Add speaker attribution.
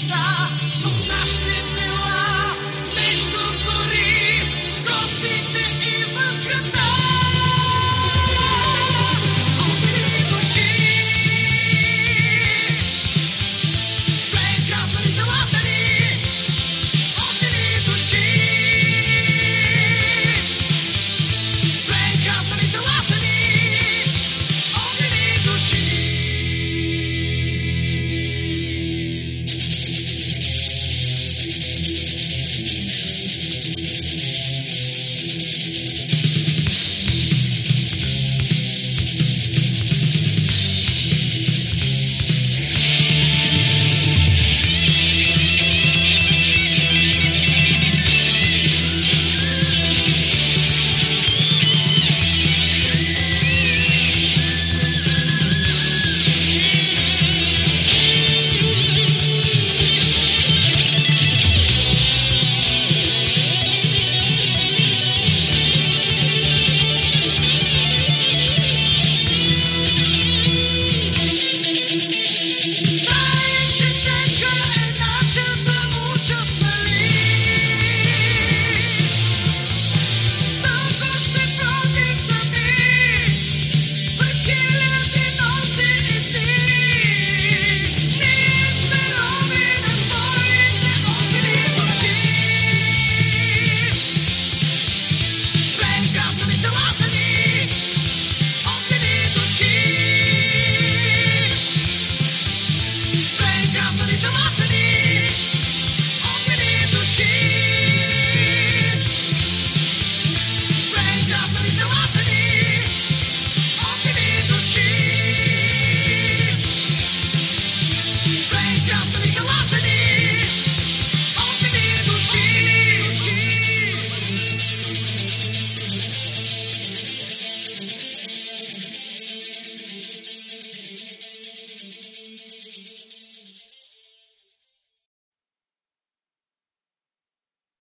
Speaker 1: stop.